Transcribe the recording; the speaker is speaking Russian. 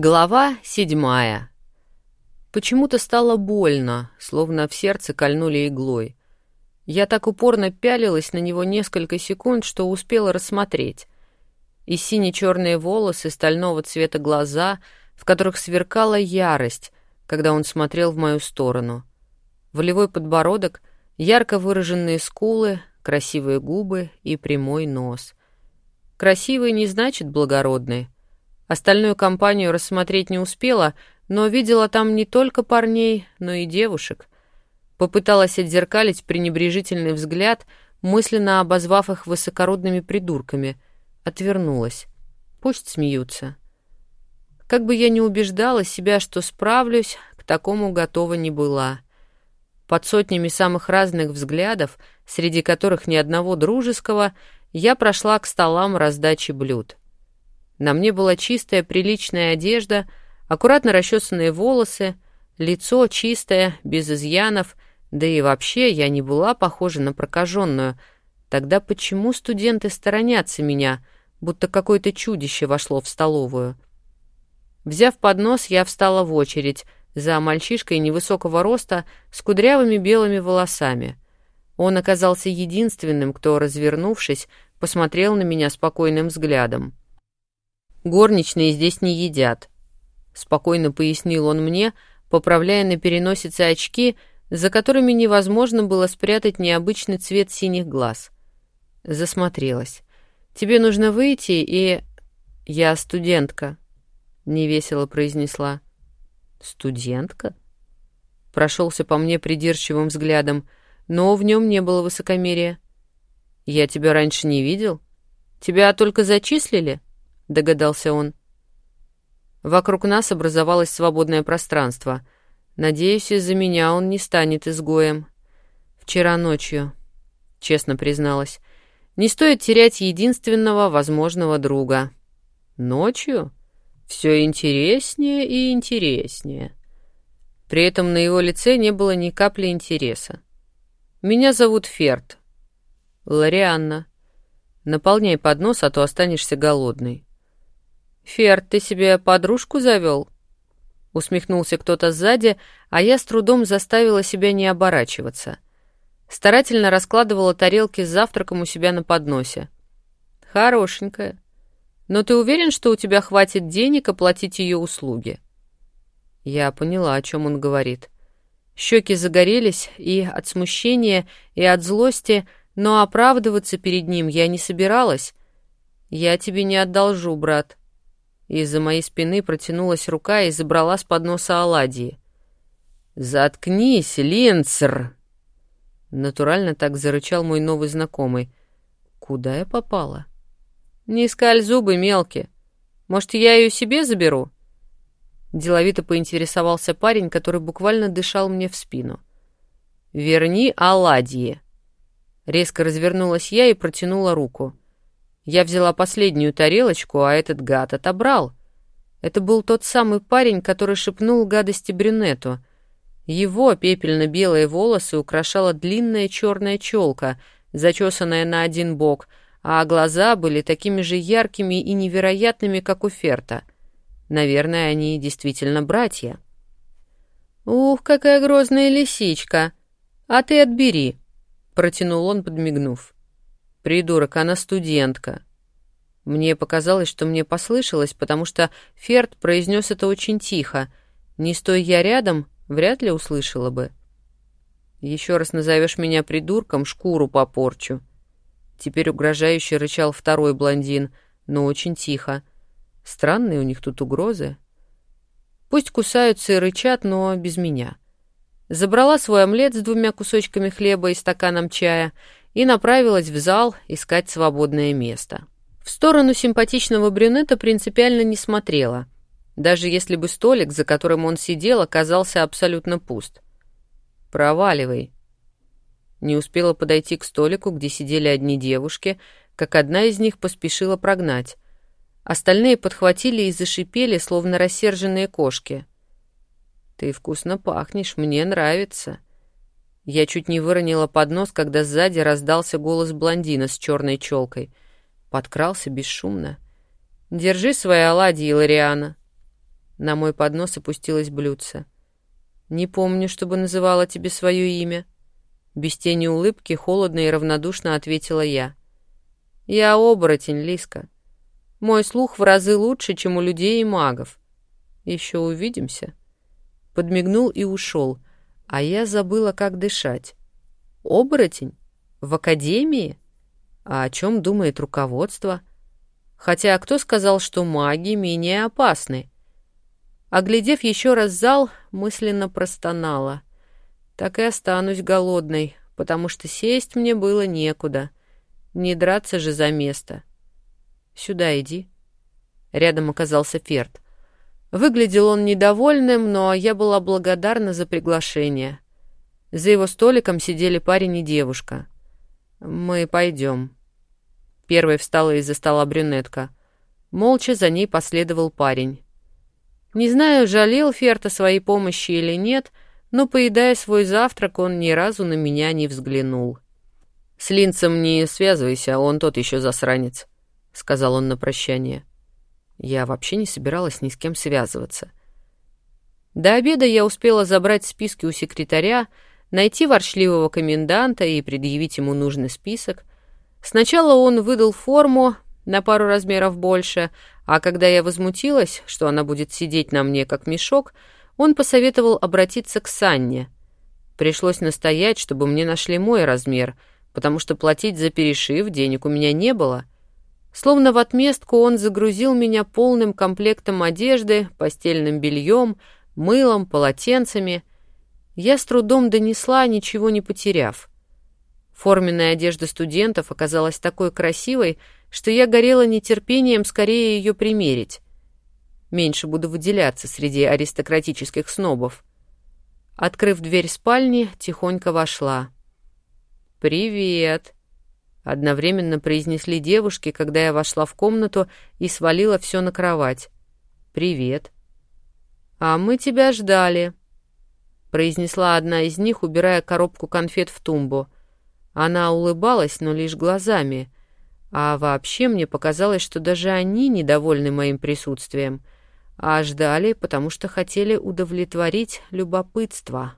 Глава седьмая. Почему-то стало больно, словно в сердце кольнули иглой. Я так упорно пялилась на него несколько секунд, что успела рассмотреть. И сине-черные волосы, стального цвета глаза, в которых сверкала ярость, когда он смотрел в мою сторону. Волевой подбородок, ярко выраженные скулы, красивые губы и прямой нос. Красивый не значит благородный — Остальную компанию рассмотреть не успела, но видела там не только парней, но и девушек. Попыталась отзеркалить пренебрежительный взгляд, мысленно обозвав их высокородными придурками. Отвернулась. Пусть смеются. Как бы я ни убеждала себя, что справлюсь, к такому готова не была. Под сотнями самых разных взглядов, среди которых ни одного дружеского, я прошла к столам раздачи блюд. На мне была чистая, приличная одежда, аккуратно расчесанные волосы, лицо чистое, без изъянов, да и вообще я не была похожа на прокаженную. Тогда почему студенты сторонятся меня, будто какое-то чудище вошло в столовую? Взяв поднос, я встала в очередь за мальчишкой невысокого роста с кудрявыми белыми волосами. Он оказался единственным, кто, развернувшись, посмотрел на меня спокойным взглядом. Горничные здесь не едят», — спокойно пояснил он мне, поправляя на переносице очки, за которыми невозможно было спрятать необычный цвет синих глаз. Засмотрелась. «Тебе нужно выйти и...» «Я студентка», — невесело произнесла. «Студентка?» Прошелся по мне придирчивым взглядом, но в нем не было высокомерия. «Я тебя раньше не видел? Тебя только зачислили?» — догадался он. Вокруг нас образовалось свободное пространство. Надеюсь, из-за меня он не станет изгоем. Вчера ночью, честно призналась. Не стоит терять единственного возможного друга. Ночью? Все интереснее и интереснее. При этом на его лице не было ни капли интереса. «Меня зовут Ферд. Ларианна. Наполняй поднос, а то останешься голодный». «Ферд, ты себе подружку завел?» Усмехнулся кто-то сзади, а я с трудом заставила себя не оборачиваться. Старательно раскладывала тарелки с завтраком у себя на подносе. «Хорошенькая. Но ты уверен, что у тебя хватит денег оплатить ее услуги?» Я поняла, о чем он говорит. Щеки загорелись и от смущения, и от злости, но оправдываться перед ним я не собиралась. «Я тебе не одолжу, брат», из-за моей спины протянулась рука и забрала с подноса оладьи. «Заткнись, Линцер!» Натурально так зарычал мой новый знакомый. «Куда я попала?» «Не скаль зубы, мелкие. Может, я ее себе заберу?» Деловито поинтересовался парень, который буквально дышал мне в спину. «Верни оладьи!» Резко развернулась я и протянула руку. Я взяла последнюю тарелочку, а этот гад отобрал. Это был тот самый парень, который шепнул гадости брюнету. Его пепельно-белые волосы украшала длинная черная челка, зачесанная на один бок, а глаза были такими же яркими и невероятными, как у Ферта. Наверное, они действительно братья. «Ух, какая грозная лисичка! А ты отбери!» — протянул он, подмигнув. Придурок, она студентка. Мне показалось, что мне послышалось, потому что Ферд произнес это очень тихо. Не стоя я рядом, вряд ли услышала бы. Еще раз назовешь меня придурком, шкуру попорчу. Теперь угрожающе рычал второй блондин, но очень тихо. Странные у них тут угрозы. Пусть кусаются и рычат, но без меня. Забрала свой омлет с двумя кусочками хлеба и стаканом чая — и направилась в зал искать свободное место. В сторону симпатичного брюнета принципиально не смотрела, даже если бы столик, за которым он сидел, оказался абсолютно пуст. «Проваливай». Не успела подойти к столику, где сидели одни девушки, как одна из них поспешила прогнать. Остальные подхватили и зашипели, словно рассерженные кошки. «Ты вкусно пахнешь, мне нравится», я чуть не выронила поднос, когда сзади раздался голос блондина с черной челкой. Подкрался бесшумно. «Держи свои оладьи, Лариана». На мой поднос опустилось блюдце. «Не помню, чтобы называла тебе свое имя». Без тени улыбки, холодно и равнодушно ответила я. «Я оборотень, Лиска. Мой слух в разы лучше, чем у людей и магов. Еще увидимся». Подмигнул и ушел, а я забыла, как дышать. «Оборотень? В академии? А о чем думает руководство?» Хотя кто сказал, что маги менее опасны? Оглядев еще раз зал, мысленно простонала. Так и останусь голодной, потому что сесть мне было некуда. Не драться же за место. Сюда иди. Рядом оказался Ферд. Выглядел он недовольным, но я была благодарна за приглашение. За его столиком сидели парень и девушка. «Мы пойдем», Первой встала из-за стола брюнетка. Молча за ней последовал парень. Не знаю, жалел Ферта своей помощи или нет, но, поедая свой завтрак, он ни разу на меня не взглянул. «С Линцем не связывайся, он тот еще засранец», — сказал он на прощание. Я вообще не собиралась ни с кем связываться. До обеда я успела забрать списки у секретаря, найти ворчливого коменданта и предъявить ему нужный список, Сначала он выдал форму на пару размеров больше, а когда я возмутилась, что она будет сидеть на мне как мешок, он посоветовал обратиться к Санне. Пришлось настоять, чтобы мне нашли мой размер, потому что платить за перешив денег у меня не было. Словно в отместку он загрузил меня полным комплектом одежды, постельным бельем, мылом, полотенцами. Я с трудом донесла, ничего не потеряв. Форменная одежда студентов оказалась такой красивой, что я горела нетерпением скорее ее примерить. Меньше буду выделяться среди аристократических снобов. Открыв дверь спальни, тихонько вошла. «Привет!» — одновременно произнесли девушки, когда я вошла в комнату и свалила все на кровать. «Привет!» «А мы тебя ждали», — произнесла одна из них, убирая коробку конфет в тумбу — она улыбалась, но лишь глазами. А вообще мне показалось, что даже они недовольны моим присутствием, а ждали, потому что хотели удовлетворить любопытство.